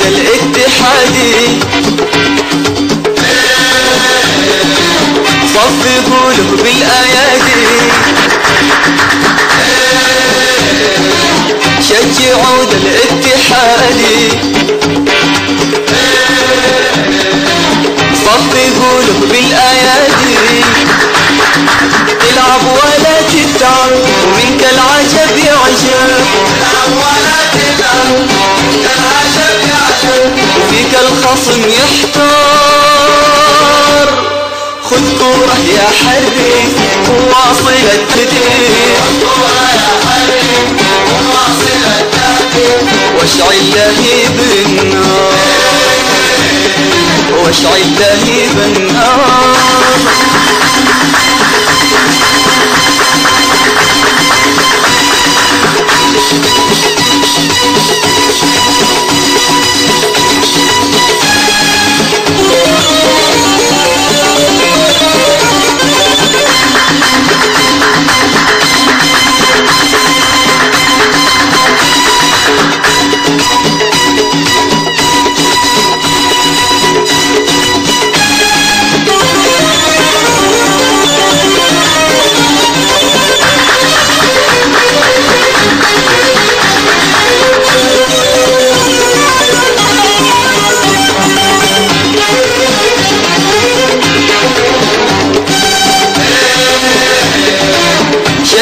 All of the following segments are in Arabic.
ذا الاتحادي صفقوا له بالأيادي. شجعوا ذا الاتحادي صفقوا له بالأيادي. تلعب ولا تتعب ومنك العجب يعجب تلعب ولا يعجب. الخصم يحتار. خذ كورة يا حري وواصل التهديد واشعل لهيب النار واشعل لهيب النار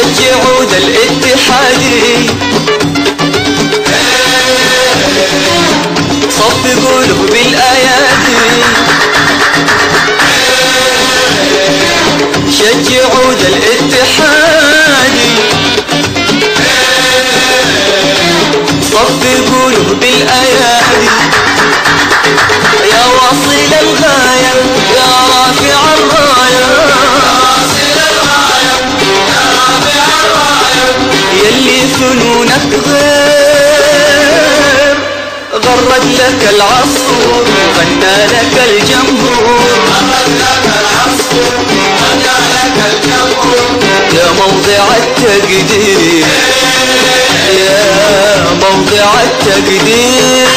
شجعوا ذا الاتحادي صفقوا له بالايادي شجعوا ذا الاتحادي صفقوا له بالايادي غرد لك العصفور غنى لك العصفور غنى لك الجمهور. يا موضع التقدير يا موضع التقدير.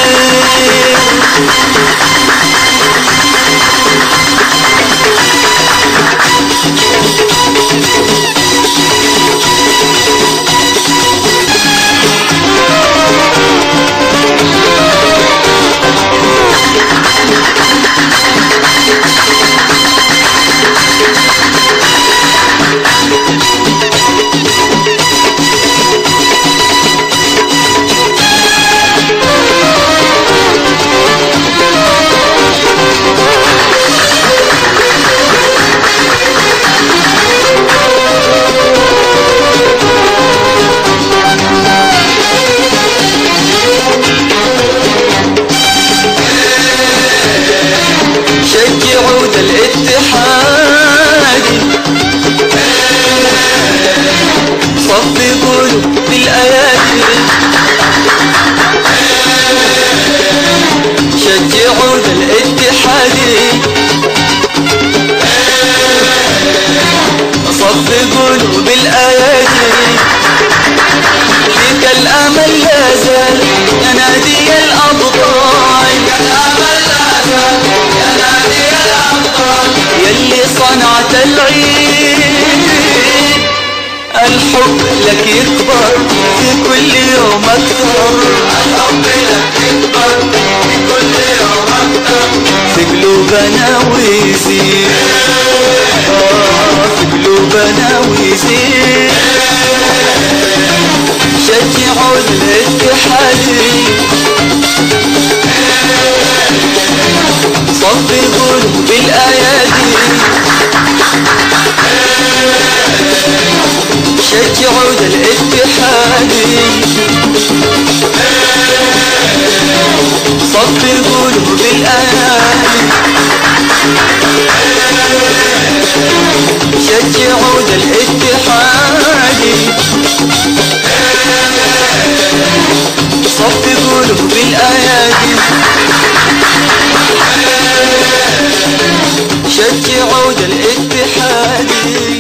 شجعوا ذا الاتحاد. صفقوا له بالايادي شجعوا ذا الاتحاد. صفقوا له بالايادي فيك الأمل لا زال يا يلي صنعت العيد. الحب لك يكبر في كل يوم أكثر. الحب لك يكبر في كل يوم أكثر. في قلوب قلوبنا ويزيد في قلوبنا ويزيد شجعوا الاتحادي الاتحادي. صفي قلوب الأيادي. شجعوا الاتحادي.